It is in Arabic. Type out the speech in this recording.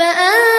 فأنت